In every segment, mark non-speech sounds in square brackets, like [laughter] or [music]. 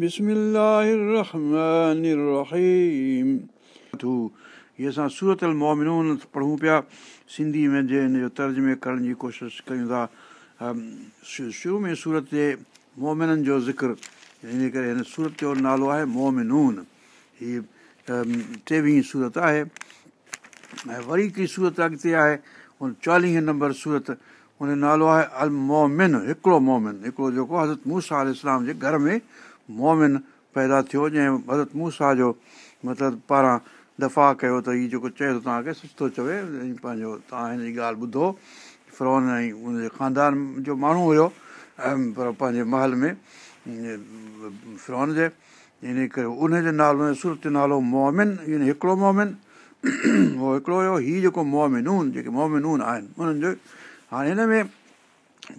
هيءَ اسان سورت مومنون پڙهون پيا سنڌي ۾ جي هن جو ترجمي ڪرڻ جي ڪوشش ڪيون ٿا شروع ۾ سورت جي مومنن جو ذڪر ان ڪري هن سورت جو نالو آهي مومنون هيءَ ٽيويهه سورت آهي ۽ وري هڪڙي سورت اڳتي آهي ان چاليهه نمبر سورت هن نالو آهي ال مومن هڪڙو مومن هڪڙو جيڪو حضرت موسيٰ اسلام جي گهر ۾ مومن پيدا ٿيو جنهن حضرت موسيٰ جو مطلب پاران دفعا ڪيو ته هيءُ جيڪو چئي ٿو توهان کي سچ ٿو چوي پنهنجو توهان هن جي ڳالهه ٻڌو فرون ۽ ان جي خاندان جو ماڻهو هيو پر پنهنجي مهل ۾ فرون جي ان ڪري ان جي نالو سورت جو نالو مومن يعني هڪڙو مومن اهو هڪڙو هيو هيءُ جيڪو مومنون جيڪي مومنون آهن انهن جو هاڻي هن ۾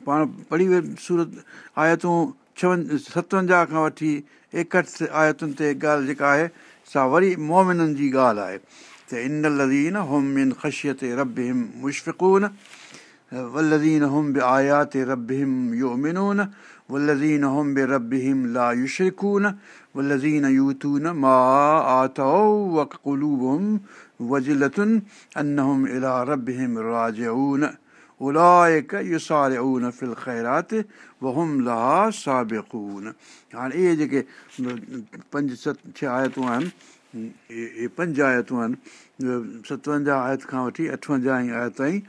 پاڻ پڙهي وي سورت آيتون ڇون ستونجاهه کان وٺي ايڪهٺ آيتن تي ڳالهه جيڪا آهي سا وري مومنن جي ڳالهه آهي. ته ان لدين هوم من خشيت رب هم مشفڪون ولدين هوم به آيات رب هم يو منون ولدين هوم به رب هم لا يشرڪون ولدين يوتون مان آتو وقلوبم وجلتن انهم الا رب هم راجئون سابقون هاڻي اهي جيڪي پنج ست ڇهه آيتون آهن اهي پنج آيتون آهن ستونجاهه آيت کان وٺي اٺونجاهه آيت تائين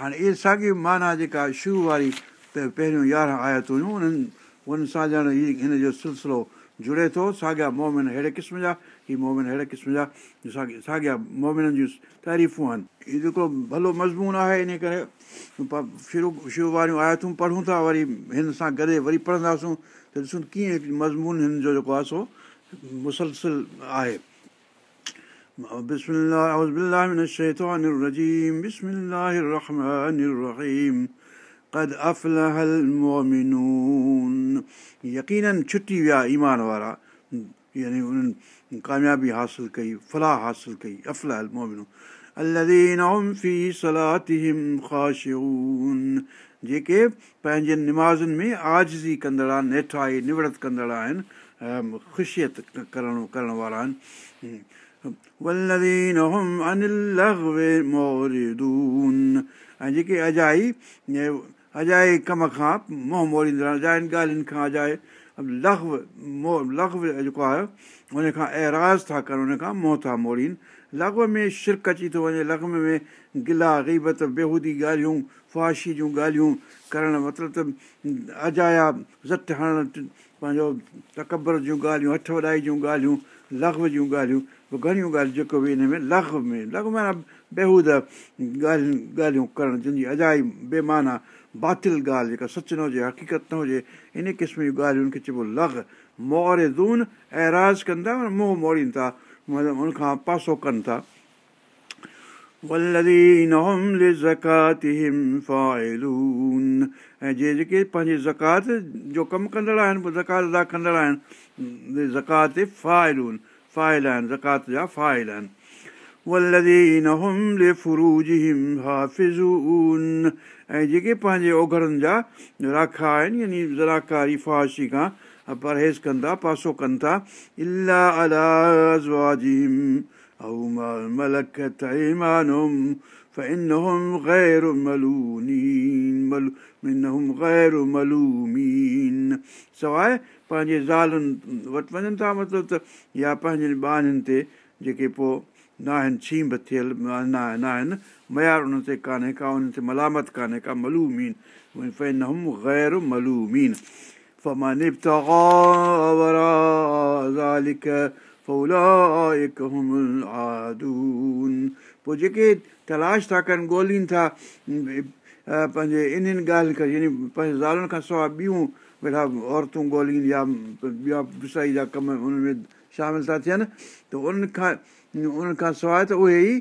هاڻي اهي ساڳي معنيٰ جيڪا شروع واري پهريون يارهن آيتون انهن انهن سان ڄڻ هن جو سلسلو جڙي ٿو ساڳيا مومن اهڙي قسم جا هيءَ مومن اهڙي قسم جا ساڳي ساڳيا مومنن جون تعريفون آهن هيءُ جيڪو ڀلو مضمون آهي ان ڪري شروع شروع واريون آيتون پڙهون ٿا وري هن سان گڏي وري پڙهنداسون ته ڏسون ڪيئن مضمون هن جو جيڪو آهي سو مسلسل آهي يڪينن ڇٽي ويا ايمان وارا يعني انهن ڪاميابي حاصل ڪئي فلاح حاصل ڪئي افلاهه مومنو. جيڪي پنهنجن نمازن ۾ آزي ڪندڙ آهن نيٺائي نوڙت ڪندڙ آهن خشيت ڪرڻ ڪرڻ وارا آهن. ۽ جيڪي اجائي اجائي ڪم کان موهه موڙيندڙ اجائن ڳالهين کان اجائي لهو موهه لهو جيڪو آهي ان کان ايراز ٿا ڪن ان کان موهه ٿا موڙين لڳو ۾ شرڪ اچي ٿو وڃي لڳو ۾ گلا غيبت بيهودي ڳالهيون فاشي جون ڳالهيون ڪرڻ مطلب ته اجايا زٽ هڻڻ پنهنجو تڪبر جون ڳالهيون هٿ وڏائي جون ڳالهيون لڳو جون ڳالهيون گهڻيون ڳالهيون جيڪو به هن ۾ لڳو ۾ لڳ معنيٰ بيهود ڳالهيون ڳالهيون ڪرڻ جنهن جي اجائي بيمانا باطل ڳالهه جيڪا سچ نه هجي حقيقت نه هجي ان قسم جون ڳالهين کي چئبو لڳ موهري دون ايراز ڪندا موهه موڙين ٿا مطلب ان کان پاسو ڪن ٿا. ۽ جي جيڪي پنهنجي زڪات جو ڪم ڪندڙ آهن زڪات ادا ڪندڙ آهن زڪات فائلون فائل آهن زڪات جا فائل آهن ۽ جيڪي پنهنجي اوگهرن جا راکا آهن يعني زراڪاري فاشي کان پرهيز ڪندا پاسو ڪن ٿا الاهه سواءِ پنهنجي زالن وٽ وڃن ٿا مطلب ته يا پنهنجي ٻارن تي جيڪي پوءِ न आहिनि छींब थियल न आहिनि मयार उन ते कान्हे का उन ते मलामत कान्हे का मलूमीन गैर मलूमीन فمن ابتغى وراء ذلك فأولئك هم العادون पोइ जेके तलाश था कनि ॻोल्हीनि था पंहिंजे इन्हनि ॻाल्हि खां यानी पंहिंजे ज़ालुनि खां सवाइ ॿियूं वेठा औरतूं ॻोल्हीनि या ॿिया विसाई जा कम उन में शामिलु था थियनि त उन्हनि खां ان کان سواءِ ته اهي ئي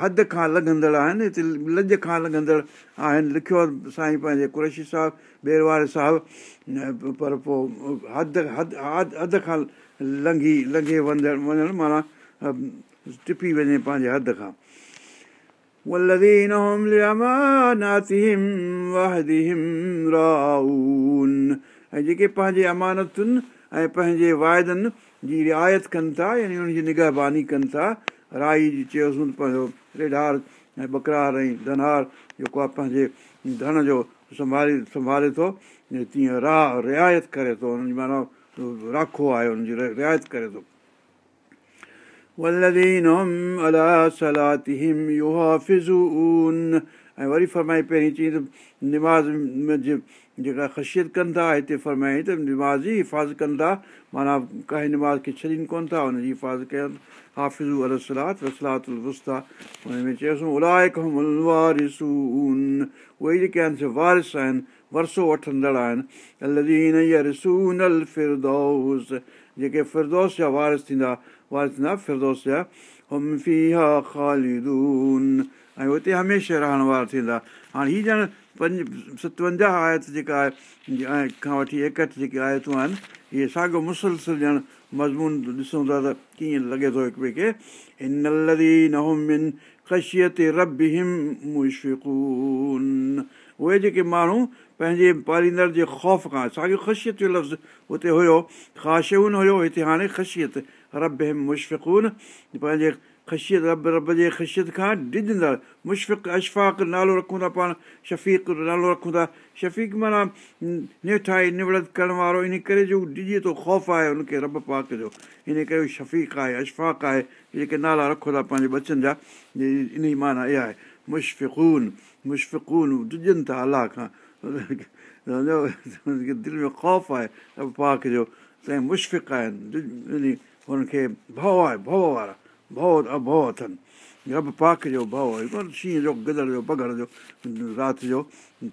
حد کان لڳندڙ آهن هتي لڄ کان لڳندڙ آهن. لکيو سائين پنهنجي ڪريشي صاحب ٻير واري صاحب پر پوءِ حد حد حد کان لنگهي لنگهي وڃڻ وڃڻ معنيٰ ٽپي وڃي پنهنجي حد کان. ۽ جيڪي پنهنجي امانتن ۽ پنهنجي وائدن جي رعايت ڪن ٿا يعني ان جي نگهباني ڪن ٿا. رائي جي چيوسين پنهنجو ريڍار ۽ بڪرار ۽ ڌنهار جيڪو آهي پنهنجي ڌن جو سنڀالي سنڀالي ٿو. تيئن راهه رعايت ڪري ٿو. هن جي معنيٰ راکو آهي هن جي رعايت ڪري ٿو. ۽ وري فرمائي پهرين چئي ته نماز جيڪا خشيت ڪن ٿا هتي فرمائي ته نماز جي حفاظت ڪن ٿا معنيٰ ڪائي نماز کي ڇڏين ڪونه ٿا هن جي حفاظت ڪن حافظو ال سلات وسلات وستا. هن ۾ چيوس اهي جيڪي آهن سي وارث آهن ورثو وٺندڙ آهن. جيڪي فردوس جا وارث ٿيندا وارث ٿيندا ۽ هتي هميشه رهڻ وارا ٿيندا. هاڻي هيءَ ڄڻ پنج ستونجاهه آيت جيڪا آهي کان وٺي ايڪهٺ جيڪي آيتون آهن اهي ساڳيو مسلسل ڄڻ مضمون ڏسون ٿا ته ڪيئن لڳي ٿو هڪ ٻئي کي؟ خشيت رب هم مشفڪون. اهي جيڪي ماڻهو پنهنجي پاليندڙ جي خوف کان ساڳيو خشيت جو لفظ هتي هيو خاشون هيو هتي هاڻي خشيت رب هم مشفڪون. پنهنجي خشيت رب رب جي خشيت کان ڊڄندڙ مشفق اشفاق نالو رکون ٿا پاڻ شفيق نالو رکون ٿا شفيق معنيٰ نيٺائي نوڙت ڪرڻ وارو ان ڪري جو ڊڄي ٿو خوف آهي هن کي رب پاڪ جو ان ڪري شفيق آهي اشفاق آهي جيڪي نالا رکو ٿا پنهنجي بچن جا ان ئي معنيٰ اها آهي مشفقون مشفقون ڊڄن ٿا الله کان دل ۾ خوف آهي رب پاڪ جو تنهن مشفق آهن هن کي ڀؤ آهي ڀؤ وارا ڀؤ اڀئ اٿن رب پاڪ جو ڀؤ ڪونه شينهن جو گدڙ جو پگهر جو رات جو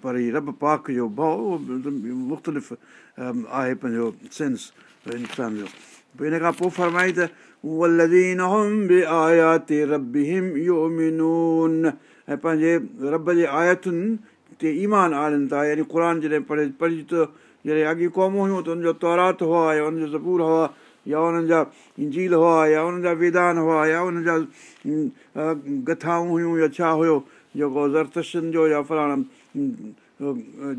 پر هيءُ رب پاڪ جو ڀؤ مختلف آهي پنهنجو سينس انسان جو پوءِ هن کان پوءِ فرمائي ته ۽ پنهنجي رب جي آيتن تي ايمان آڻن ٿا يعني قر جڏهن پڙهي پڙهي ته جڏهن اڳي قومون هيون ته هن جو تورات هئا يا هن جو زبور هئا يا انهن جا جهيل هئا يا انهن جا وڌان هئا يا انهن جا گٿائون هيون يا ڇا هيو جيڪو زرتشن جو يا فلاڻا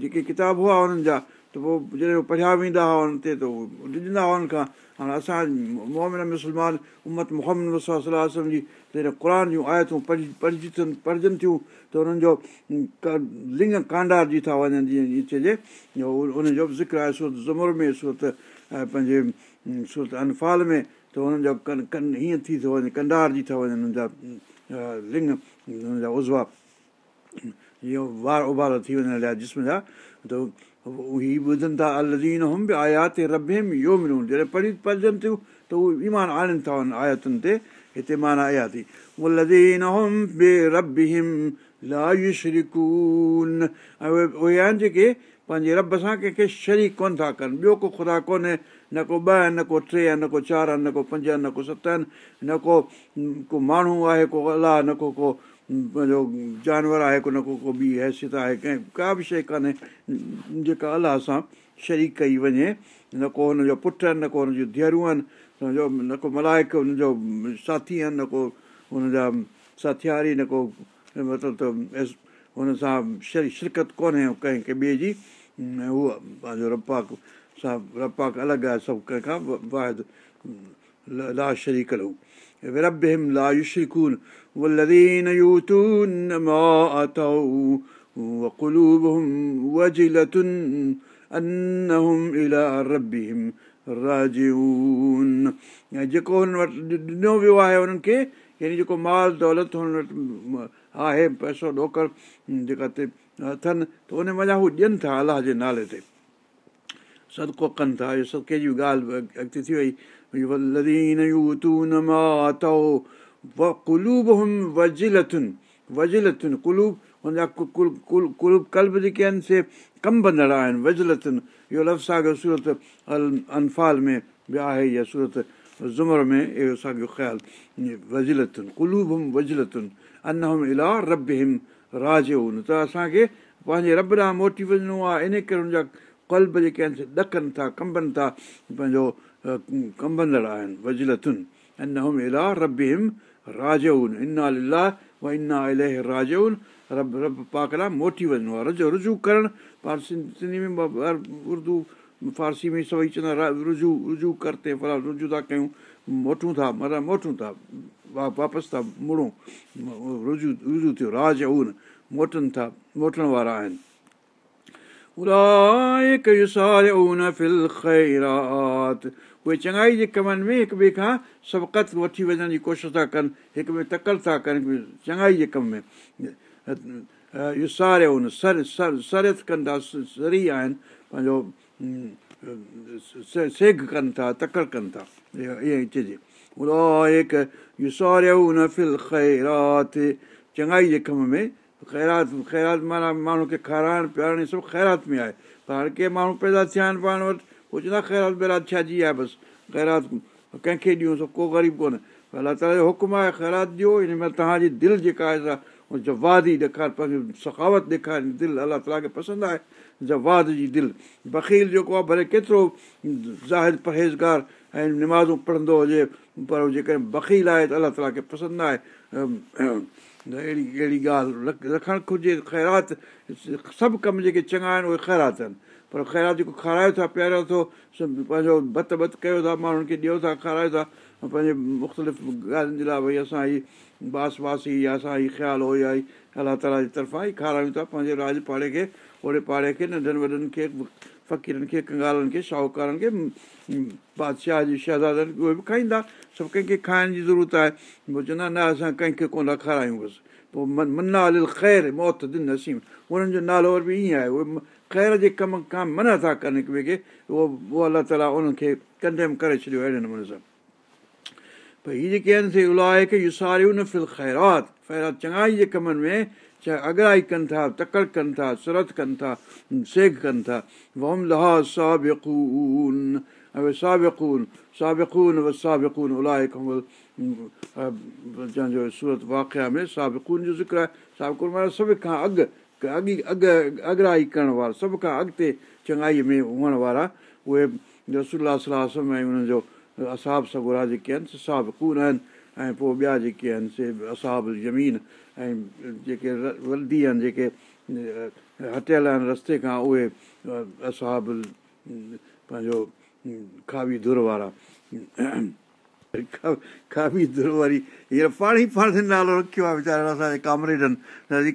جيڪي ڪتاب هئا انهن جا ته پوءِ جڏهن پڙهيا ويندا هئا هن تي ته اهو ڏجندا هئا هن کان. هاڻي اسان محمد مسلمان امت محمد وسلم جي هن قر جون آيتون پڙهي پڙهجي ٿيون پڙهجن ٿيون ته هنن جو لنگ ڪانڊار جي ٿا وڃن جيئن چئجي ان جو به ذڪر آهي سورت زمر ۾ سورت پنهنجي سورت انفال ۾ ته هنن جا ڪن ڪن هيئن ٿي ٿو وڃي ڪنڊار جي ٿا وڃن هنن جا لنگ هنن جا عضوا اهو وار اڀار ٿي وڃڻ لاءِ جسم جا ته هيءَ ٻڌن ٿا الدين هم به آيات ربيم اهو ملون جڏهن پڙهي پڙهجن ٿيون ته اهي ايمان آڻن ٿا هن آياتن تي هتي معنيٰ اها ٿي لدين هم بي رب لايون اهي آهن جيڪي پنهنجي رب سان ڪنهن کي شريڪ ڪونه ٿا ڪن ٻيو ڪو خدا ڪونهي نه ڪو ٻه آهن نه ڪو ٽي آهن نه ڪو چار آهن نه ڪو پنج آهن نه ڪو ست آهن نه ڪو ڪو ماڻهو آهي ڪو الله نه ڪو ڪو پنهنجو جانور آهي ڪو نه ڪو ڪو ٻي حيثيت آهي ڪنهن ڪا به شيءِ ڪانهي جيڪا الله سان شريڪ ڪئي وڃي نه ڪو هن جو پٽ آهن نه ڪو هنجون ڌيئرون آهن هن جو نه ڪو ملائڪ هن جو ساٿي آهن نه ڪو هن جا ساٿياري نه ڪو مطلب ته هن سان شري شرڪت ڪونهي ڪنهن ڪنهن ٻئي جي اها پنهنجو रपाक सां रपाक अलॻि आहे सभु कंहिंखां वाहिद ला शरीक लहू रब हिम ला युशरिकून والذين يؤتون ما أتوا وقلوبهم وجلة أنهم إلى ربهم راجعون जेको हुन वटि ॾिनो वियो आहे हुननि खे यानी जेको माल दौलत हुन वटि आहे पैसो ॾोकर जेका ते अथनि त उन वञा हू ॾियनि था अलाह जे नाले ते سدڪو ڪن ٿا اهو صدقي جي ڳالهه اڳتي ٿي وئي وجلتن ڪلوب ڪلب جيڪي آهن سي ڪم بندڙ آهن وجلتن اهو لفظ ساڳيو سورت ال انفال ۾ به آهي يا سورت زمر ۾ اهو ساڳيو خيال وجلتن ڪلوب هم وجلتن ان رب هم راج ته اسان کي پنهنجي رب ڏانهن موٽي وڃڻو آهي ان ڪري هن جا ڪلب جيڪي آهن سي ڏڪن ٿا ڪمبن ٿا پنهنجو ڪمبندڙ آهن وجلتن ان هم الا رب هم راجئن انا و انا الاهه راجئن رب رب پاڪ لاءِ موٽي وڃڻو آهي. رجو رجو ڪرڻ. پاڻ سنڌي ۾ اردو فارسي ۾ سڀئي چوندا رجو رجو ڪرتي ڦلا رجو ٿا ڪيون. موٽون ٿا مطلب موٽون ٿا وا واپس ٿا مڙون. رجو رجو ٿيو راج ان موٽن ٿا موٽڻ وارا آهن اهي چڱائي جي ڪمن ۾ هڪ ٻئي کان سبقت وٺي وڃڻ جي ڪوشش ٿا ڪن هڪ ٻئي تڪل ٿا ڪن چڱائي جي ڪم ۾ اهو ساري ان سر سر سريت ڪن ٿا سري آهن پنهنجو سيگ ڪن ٿا تڪڙ ڪن ٿا ائين چئجي اهو ساري ان فل خيرات چڱائي جي ڪم ۾ خيرات خيرات معنيٰ ماڻهو کي کارائڻ پيارڻ سڀ خيرات ۾ آهي پر هاڻي ڪي ماڻهو پيدا ٿيا آهن پاڻ وٽ پوءِ چوندا خيرات بيرات ڇا جي آهي بس خيرات ڪنهن کي ڏيون ڪو غريب ڪونهي الله تالا جو حڪم آهي خيرات ڏيو هن ۾ توهان جي دل جيڪا آهي جوادي ڏيکار پنهنجو سکاوت ڏيکار دل الله تالا کي پسند آهي جواد جي دل. بڪيل جيڪو آهي ڀلي ڪيترو ظاهر پرهيزگار ۽ نمازون پڙهندو هجي پر جيڪڏهن بڪيل آهي ته الله تالا کي پسند آهي اهڙي اهڙي ڳالهه رکڻ گهرجي خيرات سڀ ڪم جيڪي چڱا آهن اهي خيرات آهن. پر خيرات جيڪو کارايو ٿا پيئاريو ٿو پنهنجو ڀت ڀت ڪيو ٿا ماڻهن کي ڏيو ٿا کارايو ٿا پنهنجي مختلف ڳالهين جي لاءِ ڀئي اسان ئي باس باسي يا اسان ئي خيال هو يا الله تالا جي طرفان ئي کارايون ٿا پنهنجي راج پاڙي کي اوڙي پاڙي کي ننڍن وڏن کي فقيرن کي ڪنگالن کي شاهوڪارن کي بادشاهه جي شهزادن اهي به کائيندا سڀ ڪنهن کي کائڻ جي ضرورت آهي پوءِ چوندا نه اسان ڪنهن کي ڪونه کارايون بس پوءِ منا ال خير موت دن نسيم انهن جو نالو به ائين آهي اهي خير جي ڪم کان منا ٿا ڪن هڪ ٻئي کي اهو اهو الله تالا انهن کي ڪنڊيم ڪري ڇڏيو اهڙي نموني سان ڀئي هيءَ جيڪي آهن سي الائي کي اهو ساريون فل خيرات خيرات چڱائي جي ڪمن ۾ چاهي اگرائي ڪن ٿا تڪڙ ڪن ٿا سرت ڪن ٿا سيگ ڪن ٿا. وم لها سابقون. ۽ سابقون سابقون و سابقون الائي کان جنهن جو سورت واقيا ۾ سابقون جو ذڪر آهي. سابقون معنيٰ سڀ کان اڳ اڳي اڳ اگرائي ڪرڻ وارا سڀ کان اڳتي چڱائيءَ ۾ هئڻ وارا اهي رسولا صلاح ۽ انهن جو اساب سگرا جيڪي آهن سابقون آهن ۽ پوءِ ٻيا جيڪي آهن سي اساب زمين ۽ جيڪي ولدي آهن جيڪي هٽيل آهن رستي کان اهي اساب پنهنجو کاوي ڌر وارا کابي ڌر واري هينئر پاڻ ئي پاڻ نالو رکيو آهي ويچارا اسان جي ڪامريڊن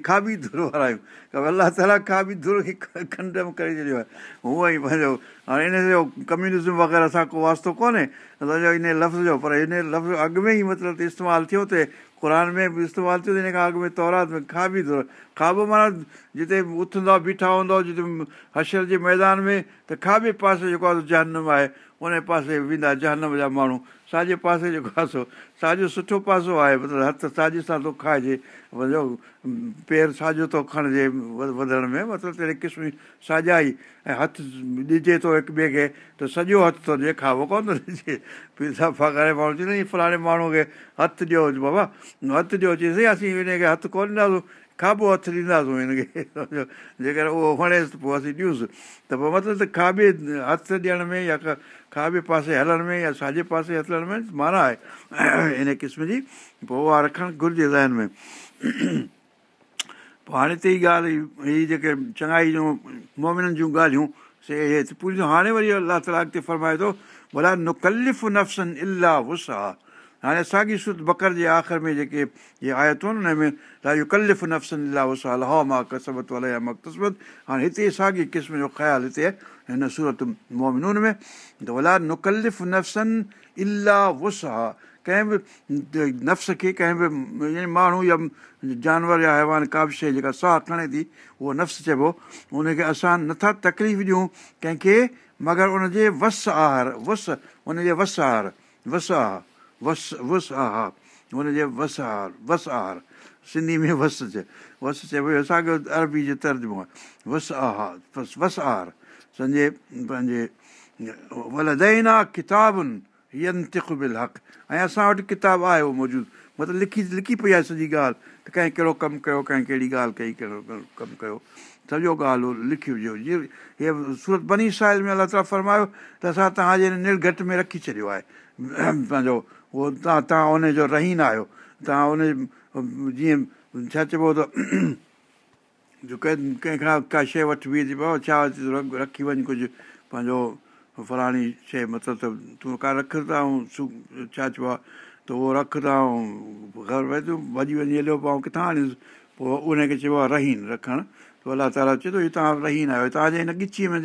کابي ڌر وارا آهيون الله تالا کابي ڌر کي کنڊ ۾ ڪري ڇڏيو آهي هونئن ئي پنهنجو هاڻي ان جو ڪميونزم وغيره سان ڪو واستو ڪونهي اسان جو ان لفظ جو پر هن لفظ اڳ ۾ ئي مطلب استعمال ٿيو ٿئي قر ۾ به استعمال ٿيو هن کان اڳ ۾ تورات ۾ کابي ڌر کابو معنيٰ جتي اٿندا بيٺا هوندو جتي حشر جي ميدان ۾ ته کاٻي پاسي جيڪو آهي جهنم آهي. ان پاسي ويندا جهنم جا ماڻهو. ساڄي پاسي جيڪو آهي سو ساڄو سٺو پاسو آهي مطلب هٿ ساڄي سان ٿو کائجي. پير ساڄو ٿو کڻجي وڌڻ ۾ مطلب تهڙي قسم جي ساڄائي. ۽ هٿ ڏجي ٿو هڪ ٻئي کي ته سڄو هٿ ٿو ڏئي کاوو ڪونه ٿو ڏجي. صفا ڪري ماڻهو چوندا فلاڻي ماڻهو کي هٿ ڏيو بابا هٿ ڏيو چئي اسين هن کي هٿ ڪونه ڏينداسين کاٻو هٿ ڏينداسين هن کي جيڪر اهو وڻيس پوءِ اسين ڏيونس ته پوءِ مطلب ته کاٻي هٿ ڏيڻ ۾ يا کاٻي پاسي هلڻ ۾ يا ساڄي پاسي هلڻ ۾ معنيٰ آهي ان قسم جي پوءِ اها رکڻ گهرجي ذهن ۾ پوءِ هاڻي ته ئي ڳالهه هيءَ جيڪي چڱائي جون مومنن جون ڳالهيون سي اهي پوريون هاڻي وري الله تالا اڳتي فرمائي ٿو ڀلا الاهه وس هاڻي ساڳي ست بڪر جي آخر ۾ جيڪي اهي آيتون آهن ۾ ڪلف نفسن الاهه وس لها مان ڪسبت الائي مقتسبت هاڻي هتي ساڳي قسم جو خيال هتي هن سورت مومنون ۾ ته ڀلا نڪلف نفسن الاهه وس آهي ڪنهن به نفس کي ڪنهن به يعني ماڻهو يا جانور يا حيوان ڪا به شيءِ جيڪا ساهه کڻي ٿي اهو نفس چئبو ان کي اسان نٿا تڪليف ڏيون ڪنهن کي مگر ان جي وس آهار وس ان جي وس آهار وس آهار وس وس آهار. هن جي وس آهار وس آهار. سنڌي ۾ وس چئي وس چئبو اسان کي عربي جو ترجمو آهي. وس آهار وس وس آهار. سمجهي پنهنجي ولدينا ڪتابن حق ۽ اسان وٽ ڪتاب آهي اهو موجود. مطلب لکي لکي پئي آهي سڄي ڳالهه. ته ڪنهن ڪهڙو ڪم ڪيو ڪنهن ڪهڙي ڳالهه ڪئي ڪهڙو ڪم ڪيو سڄو ڳالهه لکي وجهو جيئن هيءَ سورت بني ساحل ۾ الله تالا فرمايو ته اسان توهان جي نرگهٽ ۾ رکي ڇڏيو آهي پنهنجو اهو توهان توهان ان جو رهين آهيو توهان ان جيئن ڇا چئبو ته ڪنهن کان ڪا شيءِ وٺي بيهه ٿي پيو ڇا رکي وڃ ڪجهه پنهنجو فلاڻي شيءِ مطلب ته تون ڪا رک ته ڇا چئبو آهي ته اهو رک ته ۽ تون ڀڄي وڃي هليو ۽ ڪٿان آڻيس پوءِ ان کي چئبو آهي رهين رکڻ ته الله تالا چئي ٿو هيءَ توهان رهين آهيو. توهان جي هن ڳچيءَ ۾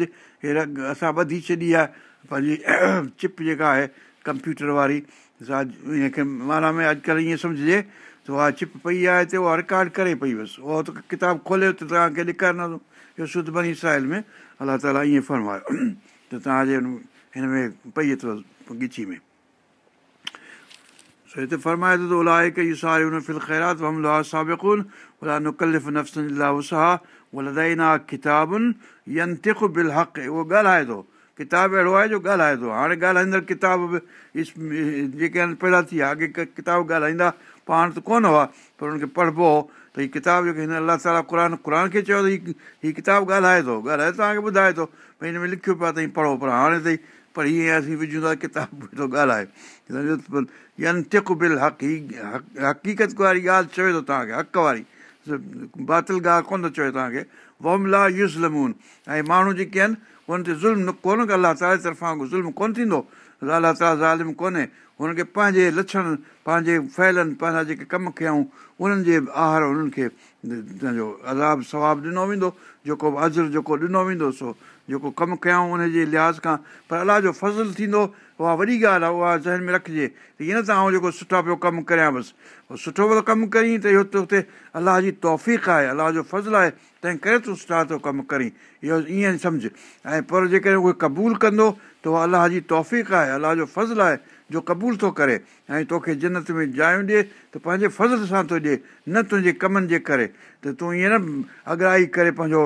اسان ٻڌي ڇڏي آهي پنهنجي [clears throat] چپ جيڪا آهي ڪمپيوٽر واري ان کي معنيٰ ۾ اڄڪلهه ائين سمجهجي ته اها چپ پئي آهي هتي اها رڪارڊ ڪري پئي بس. اها ته ڪتاب کوليو ته توهان کي ڏيکاريندو اهو شڌ بني ساحل ۾ الله تالا ائين فرمايو. [clears throat] ته توهان جي هن ۾ پئي اٿو ڳچي ۾. هتي فرمائي ٿو ته الائي ڪه اهو ساري هن فل خيرات حملو سابقن الا نڪلف نفسن اها لدائينا ڪتابن ينتک بل حق اهو ڳالهائي ٿو ڪتاب اهڙو آهي جو ڳالهائي ٿو هاڻي ڳالهائيندڙ ڪتاب به جيڪي آهن پيدا ٿي ويا اڳي ڪتاب ڳالهائيندا پاڻ ته ڪونه هئا پر هن کي پڙهبو هو ته هيءَ ڪتاب جيڪي هن الله تالا قر قر کي چيو ته هيءَ هيءَ ڪتاب ڳالهائي ٿو ڳالهائي توهان کي ٻڌائي ٿو ڀئي هن ۾ لکيو پيو ته پڙهو پر هاڻي تائين پر هيئن اسين وجهون ٿا ڪتاب ٿو ڳالهائي ين تک بل حق هي حقيقت واري ڳالهه چوي ٿو توهان کي حق واري باطل ڳالهه ڪونه ٿو چوي توهان کي. وملا يزلمون. ۽ ماڻهو جيڪي آهن هن تي ظلم ڪونه الله تالا جي طرفان ظلم ڪونه ٿيندو. الله تالا ظالم ڪونهي. هن کي پنهنجي لڇڻ پنهنجي فيلن پنهنجا جيڪي ڪم ڪيون انهن جي آهار انهن کي پنهنجو عذاب ثواب ڏنو ويندو. جيڪو ازر جيڪو ڏنو ويندو سو جيڪو ڪم ڪيون ان جي لحاظ کان. پر الله جو فضل ٿيندو اها وڏي ڳالهه آهي اها ذهن ۾ رکجي. ته ائين نه ته سٺا پيو ڪم ڪريان بس. سٺو پيو ڪم ڪرين ته اهو ته هتي الله جي توف آهي الله جو فضل آهي. تنهن ڪري تون سٺا ٿو ڪم ڪرين. اهو ائين سمجهه. ۽ پر جيڪڏهن اهي قبول ڪندو ته اها الله جي توف آهي الله جو فضل آهي جو قبول ٿو ڪري ۽ توکي جنت ۾ جايون ڏئي ته پنهنجي فضل سان ٿو ڏئي نه تنهنجي ڪمن جي ڪري. ته تون ائين نه اڳرائي ڪري پنهنجو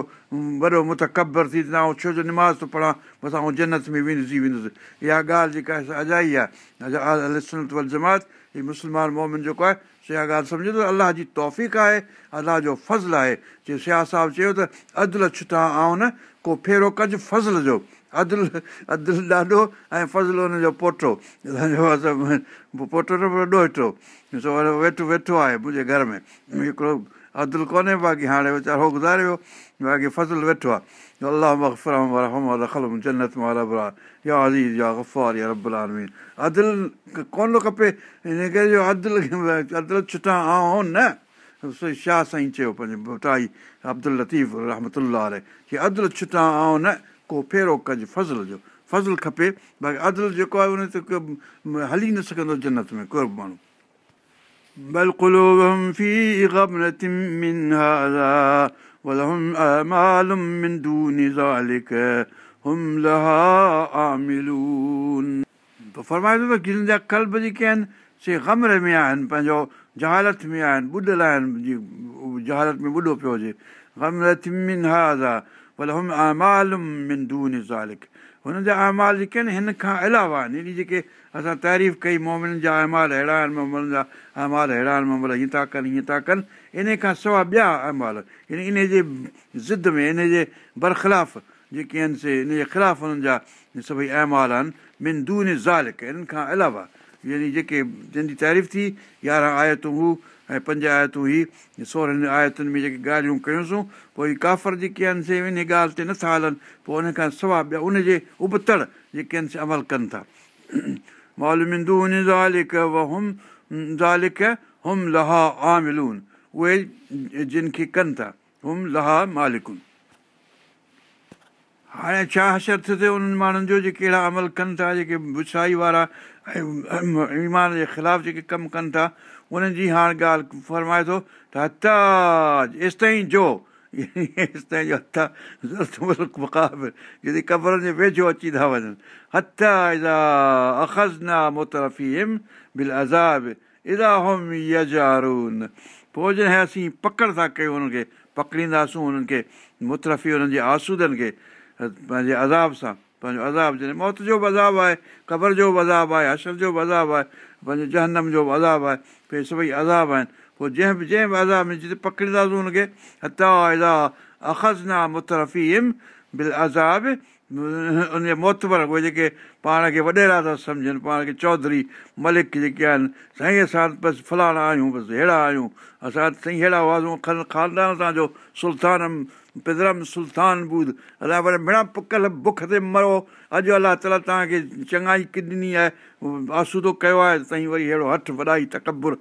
وڏو مت قبر ٿي ته آئون ڇو جو نماز ٿو پڙهان بس آئون جنت ۾ ويندس ويندس. اها ڳالهه جيڪا آهي اجائي آهي. ول جماعت هيءَ مسلمان موهمن جيڪو آهي اها ڳالهه سمجهو ته الله جي توف آهي الله جو فضل آهي. جي سيا صاحب چيو ته عدل ڇٽا آئون نه ڪو ڦيرو ڪج فضل جو عدل عدل ڏاڍو ۽ فضل هن جو پوٽو پوٽو سو ويٺو ويٺو آهي منهنجي گهر ۾ هڪڙو عدل ڪونهي باقي هاڻي ويچارو گذاري ويو باقي فضل ويٺو آهي الله جنت يا عزيز يا گفار يا رب آلمين عدل ڪونه کپي هن ڪري عدل ڇٽا آئون نه شاهه سائين چيو پنهنجي ٽائي عبدل لطيف رحمت عدل ڇٽا آئون نه ڪو ڦيرو ڪج فضل جو فضل کپي باقي عدل جيڪو آهي ان تي هلي نه سگهندو جنت ۾ ڪو به ماڻهو جا ڪلب جيڪي آهن سي غمر ۾ آهن پنهنجو جهالت ۾ آهن ٻڏل آهن جهالت ۾ ٻڏو پيو هجي غمرت من هازا هن جا اهمال جيڪي آهن هن کان علاوه آهن يعني جيڪي اسان تعريف ڪئي مومن جا اهمال اهڙا آهن مومن جا اهمال اهڙا آهن مومن هيئن ٿا ڪن هيئن ٿا ڪن ان کان سواءِ ٻيا اهمال يعني ان جي ضد ۾ ان جي برخلاف جيڪي آهن سي ان جي خلاف هنن جا سڀئي اهمال آهن من دون زالڪ انهن کان علاوه يعني جيڪي جنهن جي تعريف ٿي يارهن آيتون هو ۽ پنج آيتون هي سورهنن آيتن ۾ جيڪي ڳالهيون ڪيونسين پوءِ ڪافر جيڪي آهن سي ان ڳالهه تي نٿا هلن پوءِ ان کان سواءِ ٻيا ان جي ابتڙ جيڪي آهن سي عمل ڪن ٿا. [clears throat] هم لها آملون اهي جن کي ڪن ٿا هم لها مالڪن هاڻي ڇا حشر ٿئي انهن ماڻهن جو جيڪي اهڙا عمل ڪن ٿا جيڪي بڇائي وارا ۽ ايمان جي خلاف جيڪي ڪم ڪن ٿا انهن جي هاڻي ڳالهه فرمائي ٿو ته هٿا ايس تائين جو قبرن جي ويجهو اچي ٿا وڃن. پوءِ جڏهن اسين پڪڙ ٿا ڪيون هنن کي پڪڙينداسون هنن کي مترفي هنن جي آسودن کي پنهنجي عذاب سان پنهنجو عذاب جڏهن موت جو به عذاب آهي قبر جو به عذاب آهي اشر جو به عذاب آهي پنهنجو جهنم جو به عذاب آهي ڀئي سڀئي عذاب آهن. پوءِ جنهن به جنهن به عذاب ۾ جتي پڪڙينداسين هن کي هتا اخزنا مترفي هم بل عذاب موتبر اهي جيڪي پاڻ کي وڏيرا ٿا سمجهن پاڻ کي چوڌري ملڪ جيڪي آهن سائين اسان بس فلاڻا آهيون بس اهڙا آهيون اسان سائين اهڙا هئاسين خاندان توهان جو سلطان پدرم سلطان بود. الائي وري مڻا پڪل بک تي مرو. اڄ الله تالا توهان کي چڱائي ڪه ڏني آهي. آسودو ڪيو آهي سائين وري اهڙو هٿ وڏائي تڪبر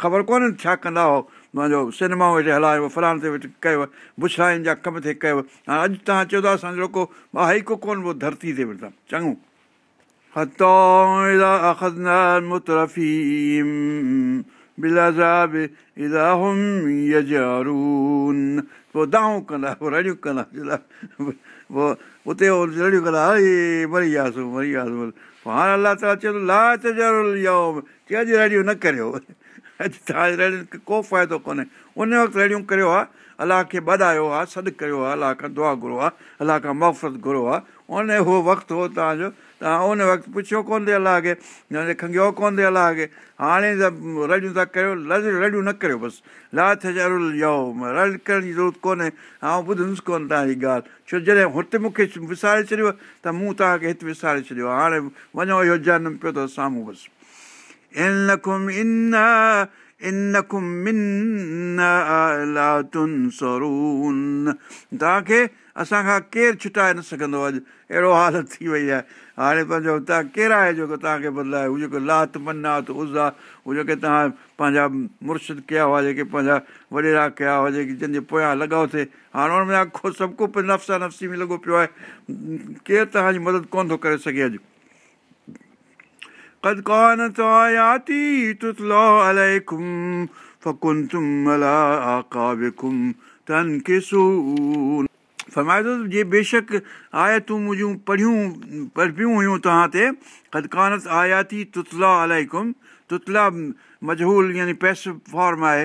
خبر ڪونهي ڇا ڪندا هو منهنجو سئنيما ويٺي هلايو فلاڻي تي ويٺي ڪيو بڇڙائن جا ڪم تي ڪيو. هاڻي اڄ توهان چئو ٿا اسان جو ڪو آهي ڪو ڪونه اهو ڌرتي تي ويٺا. چڱو پوءِ دائون ڪندا پوءِ رڙيون ڪندا پوءِ اتي رڙيون ڪندا هري مري وياسين مري وياسين پوءِ هاڻي الله تالا چيو لاچ ضرور چئي اڄ رڙيون نه ڪريو اڄ توهان رڙين ڪو فائدو ڪونهي ان وقت رڙيون ڪريو آهي الله کي ٻڌايو آهي سڏ ڪيو آهي الله کان دعا گهرو آهي الله کان مفرت گهرو آهي ان اهو وقت هو توهان جو توهان ان وقت پڇيو ڪونه ٿي الله کي يا کنگهيو ڪونه ٿي کي هاڻي ته رڙيون ٿا ڪيو رڙيون نه ڪريو بس لاٿ ضرور يو رڙ ڪرڻ جي ضرورت ڪونهي آئون ٻڌندس ڪونه توهان جي ڳالهه ڇو جڏهن هتي مون کي وساري ڇڏيو ته مون توهان کي هتي وساري ڇڏيو هاڻي وڃو اهو جنم پيو اٿو سامهون بس توهان کي اسان کان ڪير ڇٽائي نه سگهندو اڄ اهڙو حالت ٿي وئي آهي هاڻي پنهنجو توهان ڪير آهي جيڪو توهان کي بدلائي هو جيڪو لات منات ازا هو جيڪي توهان پنهنجا مرشد ڪيا هئا جيڪي پنهنجا وڏيرا ڪيا هئا جيڪي جنهن جي پويان لڳائو ٿئي هاڻي هن ۾ سڀ ڪو نفسا نفسي ۾ لڳو پيو آهي ڪير توهان جي مدد ڪونه ٿو ڪري سگهي اڄ قد كانت آياتي تتلى عليكم فكنتم على أعقابكم تنكسون फरमाए थो जे बेशक आयतूं मुंहिंजूं पढ़ियूं पढ़बियूं हुयूं तव्हां ते ख़दकानत आयाती तुतला अलाइकुम तुतला मजहूल यानी पैस फॉर्म आहे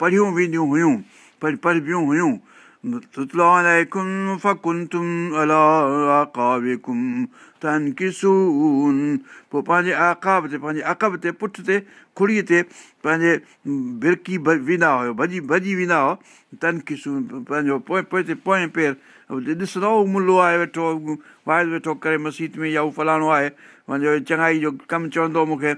पढ़ियूं वेंदियूं हुयूं पढ़बियूं हुयूं تنڪسون پوءِ پنهنجي آڪاب تي پنهنجي اڪب تي پٺ تي کڙيءَ تي پنهنجي ڀرڪي ويندا هيو ڀڄي ڀڄي ويندا هئا تنڪسون پنهنجو پوءِ پوءِ پوئين پير ڏسندو ملو آهي ويٺو وائد ويٺو ڪري مسيت ۾ يا هو فلاڻو آهي منهنجو چڱائي جو ڪم چوندو مون کي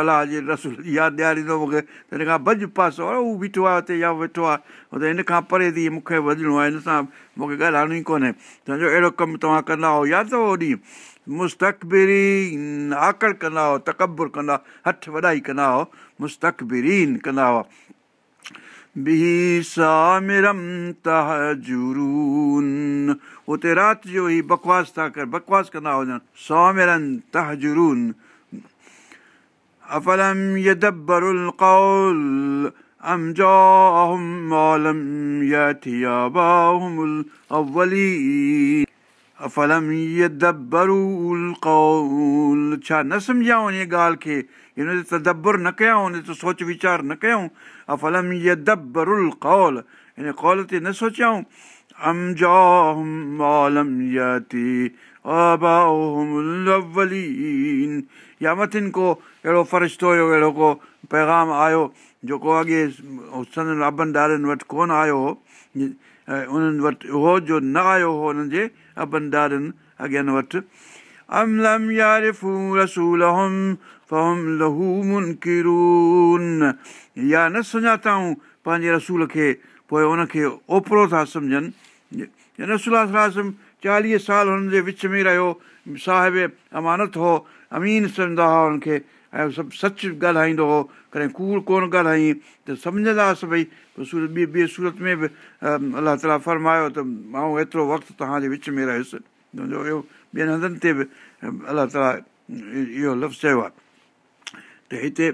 الله جي رسول ياد ڏياريندو مون کي ته هن کان ڀڄ پاسو هو بيٺو آهي هتي يا ويٺو آهي هتي هن کان پري ٿي مون کي وڃڻو آهي هن سان مون کي ڳالهائڻو ڪونهي تنهنجو اهڙو ڪم توهان ڪندا هو اهو ڏينهن مستقبرين آڪڙ ڪندا هٿ وڏائي ڪندا هئا ڪندا هئا اتي رات جو ئي بڪواس ڇا نه سمجهائون ان ڳالهه کي هن تي تدبر نه ڪيون هن تي سوچ ويچار نه ڪيون افلم يدبرل ڪول هن ڪول تي نه سوچيئون يا مٿن ڪو اهڙو اهڙو ڪو پيگام آيو جيڪو اڳي سن ابن ڏارن وٽ ڪونه آيو هو انهن وٽ اهو جو نه آيو هو هنن جي ابن ڏارن اڳين وٽ. يا نه سڃاتائون پنهنجي رسول کي پوءِ ان کي اوپرو ٿا سمجهن. رسل چاليهه سال هنن جي وچ ۾ رهيو صاحب امانت هو امين سمجهندا هئا هن کي ۽ سڀ سچ ڳالهائيندو هو ڪڏهن ڪوڙ ڪونه ڳالهائي ته سمجهندا هئاسين ڀئي سورت ٻي ٻئي سورت ۾ به الله تالا فرمايو ته مان ايترو وقت توهان جي وچ ۾ رهيس منهنجو اهو ٻين هنڌن تي به الله تالا اهو لفظ چيو آهي ته هتي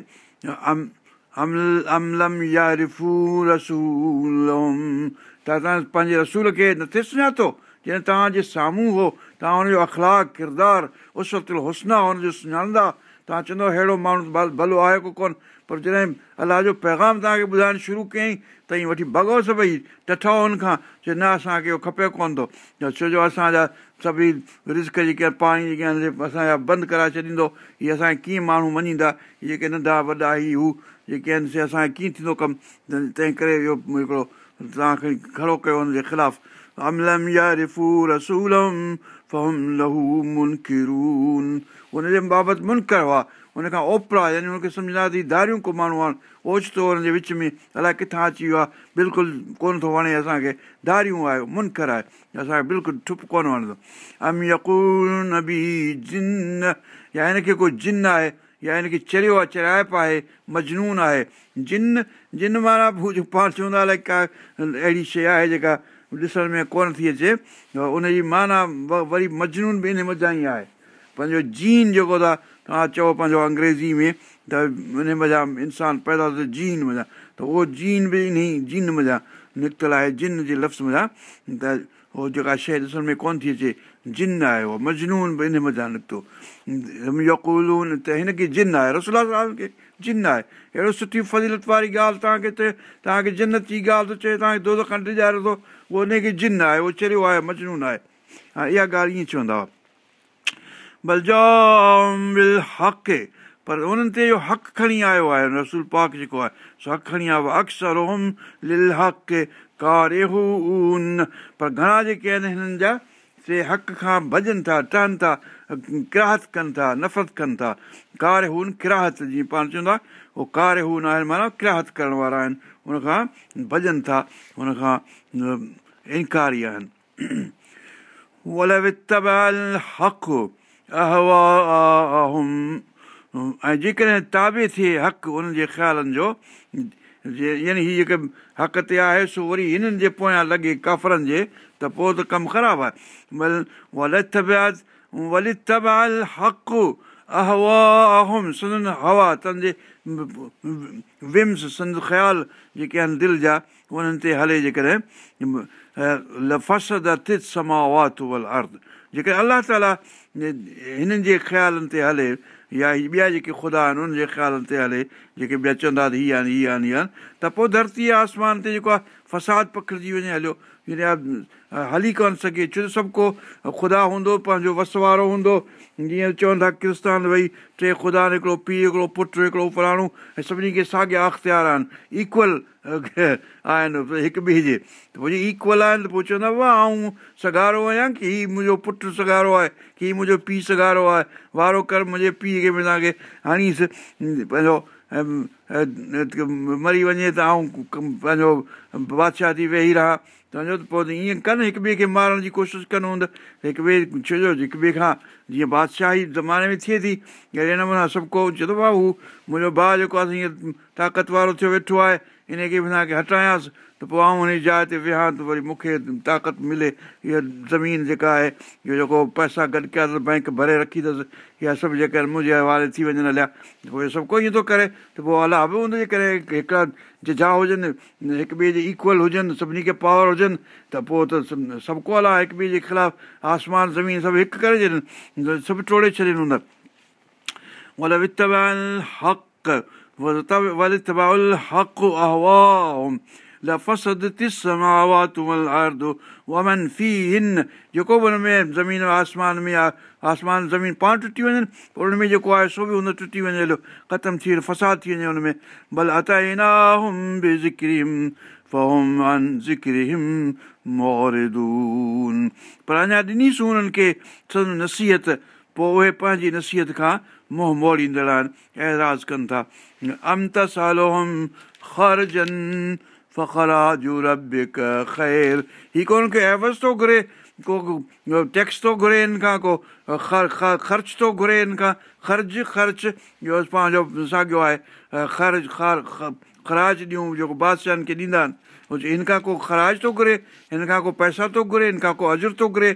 توهان پنهنجي رسول کي نٿي سڃاتو جڏهن توهان جي سامهون هو توهان هن جو اخلاڪ ڪردار اسرتل حسنا هن جو سڃاڻندا توهان چوندؤ اهڙو ماڻهو ڀلو آهي ڪو ڪونه پر جڏهن الله جو پيگام توهان کي ٻڌائڻ شروع ڪيئين ته وٺي ڀڳوس ڀئي ٽٺو هن کان چئي نه اسان کي اهو کپي ڪونه ٿو. ڇو جو اسان جا سڀئي رسڪ جيڪي پاڻي جيڪي آهن اسان جا بند ڪرائي ڇڏيندو هيءَ اسان کي ڪيئن ماڻهو مڃيندا؟ جيڪي ننڍا وڏا هي هو جيڪي آهن سي اسان کي ڪيئن ٿيندو ڪم؟ تنهن ڪري اهو هڪڙو توهان کڻي کڙو ڪيو هن جي خلاف. هن جي بابت منڪر هئا هن کان اوپرا يعني هن کي سمجهندا ٿي ڌاريون ڪو ماڻهو آهي اوچتو هن جي وچ ۾ الائي ڪٿان اچي ويو آهي بلڪل ڪونه ٿو وڻي اسان کي ڌاريون آهي منڪر آهي اسان کي بلڪل ٺپ ڪونه وڻندو ام يڪون به جن يا هن کي ڪو جن آهي يا هن کي چريو آهي چرائپ آهي مجنون آهي جن جن معنيٰ پاڻ چوندا الائي ڪا اهڙي شيءِ آهي جيڪا ڏسڻ ۾ ڪونه ٿي اچي ان جي معنيٰ وري مجنون به ان مزا ئي آهي پنهنجو جين جيڪو ٿا توهان چئو پنهنجو انگريزي ۾ ته ان مزا انسان پيدا ٿيو جين مزا. ته اهو جين به ان جين مزا نڪتل آهي جن جي لفظ مزا. ته اهو جيڪا شيءِ ڏسڻ ۾ ڪونه ٿي اچي جن آهي اهو مجنون به ان مزا نڪتو. يڪولون ته هن کي جن آهي رسولا صاحب کي جن آهي. اهڙو سٺي فضيلت واري ڳالهه توهان کي چئي توهان کي جنت جي ڳالهه ٿو چئي توهان کي دو کان ڏجاري ٿو اهو ان کي جن آهي اهو چريو آهي مجنون آهي. ها اها ڳالهه ائين چوندا هئا پر انهن تي اهو حق کڻي آيو آهي رسول پاڪ جيڪو آهي سو حق کڻي آيو آهي اڪثر اوم لل حق ڪاريهون پر گهڻا جيڪي آهن هنن جا سي حق کان ڀڄن ٿا ٽهن ٿا ڪراهت ڪن ٿا نفرت ڪن ٿا ڪار هون ڪراهت جيئن پاڻ چوندا اهو ڪار هون آهن معنيٰ ڪراهت ڪرڻ وارا آهن هن کان ڀڄن ٿا هن کان انڪاري آهن ۽ جيڪڏهن تابي ٿئي حق انهن جي خيالن جو يعني هيءَ جيڪي حق تي آهي سو وري هنن جي پويان لڳي ڪافرن جي ته پوءِ ته ڪم خراب آهي حق اهوا سندن هوا تنهن جي ومس سند خيال جيڪي آهن دل جا انهن تي هلي جيڪڏهن جيڪڏهن الله تالا هنن جي خيالن تي هلي يا ٻيا جيڪي خدا آهن انهن جي خيالن تي هلي جيڪي ٻيا چوندا ته هيءَ آهن هيءَ آهن هيءَ آهن ته پوءِ ڌرتي آسمان تي جيڪو آهي فساد پکڙجي وڃي هليو هلي ڪونه سگهي ڇو ته سڀ ڪو خدا هوندو پنهنجو وس وارو هوندو جيئن چون ٿا ڪرستان ڀئي ٽي خدا هڪڙو پيءُ هڪڙو پٽ هڪڙو فلاڻو ۽ سڀني کي ساڳيا اختيار آهن اڪول آهن هڪ ٻئي جي ته پوءِ اڪول آهن ته پوءِ چوندا واهه آئون سڳارو آهيان ڪه هيءُ منهنجو پٽ سڳارو آهي ڪه هيءُ منهنجو پيءُ سڳارو آهي وارو ڪر منهنجي پيءُ کي توهان کي هڻيس پنهنجو مري وڃي ته آئون پنهنجو بادشاهه ٿي ويهي رهان. ته پوءِ ائين ڪن هڪ ٻئي کي مارڻ جي ڪوشش ڪندو هوندو. هڪ ٻئي ڇو جو هڪ ٻئي کان جيئن بادشاهي زماني ۾ ٿئي ٿي اهڙي نموني سڀ ڪو چئي ٿو ڀاءُ هو منهنجو ڀاءُ جيڪو آهي هيئن طاقت وارو ٿيو ويٺو آهي ان کي به توهان کي هٽايانس ته پوءِ آئون هن جاءِ تي وهان ته وري مون کي طاقت ملي. اها زمين جيڪا آهي اهو جيڪو پئسا گڏ ڪيا اٿس بينڪ ڀري رکي اٿس اها سڀ جيڪي منهنجي حوالي ٿي وڃن هليا. پوءِ اهو سڀ ڪو ائين ٿو ڪري ته پوءِ الله به هن جي ڪري هڪڙا ججا هجن هڪ ٻئي جي اڪول هجن سڀني کي پاور هجن ته پوءِ ته سڀ ڪو الله هڪ ٻئي جي خلاف آسمان زمين سڀ هڪ ڪري ڇڏن سڀ ٽوڙي ڇڏن هن. حق جيڪو به هن ۾ زمين آسمان ۾ آهي آسمان زمين پاڻ ٽٽي وڃن پر هن ۾ جيڪو آهي سو به هن ٽٽي وڃي ختم ٿي وڃي فساد ٿي وڃي هن ۾ ڀلي ان زڪريم موردون پر اڃا ڏنيسون هنن کي سن نصيحت پوءِ اهي پنهنجي نصيحت کان منهن موڙيندڙ آهن اعتراض ڪن ٿا امت سالو ربڪ خير هيءَ ڪونه کي عيوض ٿو گهري ڪو ٽيڪس ٿو گهري هن کان ڪو خرچ ٿو گهري هن کان خرچ خرچ پنهنجو ساڳيو آهي خرچ خراج ڏيون جيڪو بادشاهن کي ڏيندا آهن هن کان ڪو خراج ٿو گهري هن کان ڪو پئسا ٿو گهري هن کان ڪو اجر ٿو گهري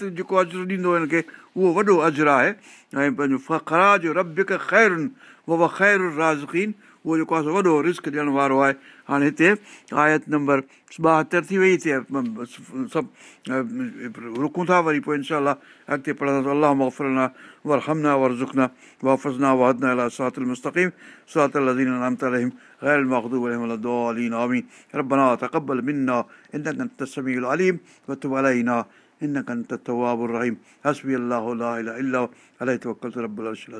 ته جيڪو اجر ڏيندو هن کي اهو وڏو اجر آهي ۽ پنهنجو خراج ربڪ خيرن उहो ख़ैरु राज़कीन उहो जेको आहे वॾो रिस्क ॾियण वारो आहे हाणे हिते आयत नंबर ॿाहतरि थी वई थिए सभु रुकूं था वरी पोइ इनशा अॻिते पढ़ंदासीं अलाह मफ़रना वर हमना वर ज़ुखना वाफ़ज़ना वादना अला सातल मुस्तक़ीम सातल अज़ीन अनअमत अलैहिम غير المغضوب عليهم ولا الضالين آمين ربنا تقبل منا إنك أنت السميع العليم وتب علينا إنك أنت التواب الرحيم حسبي الله لا إله إلا هو عليه توكلت رب العرش العظيم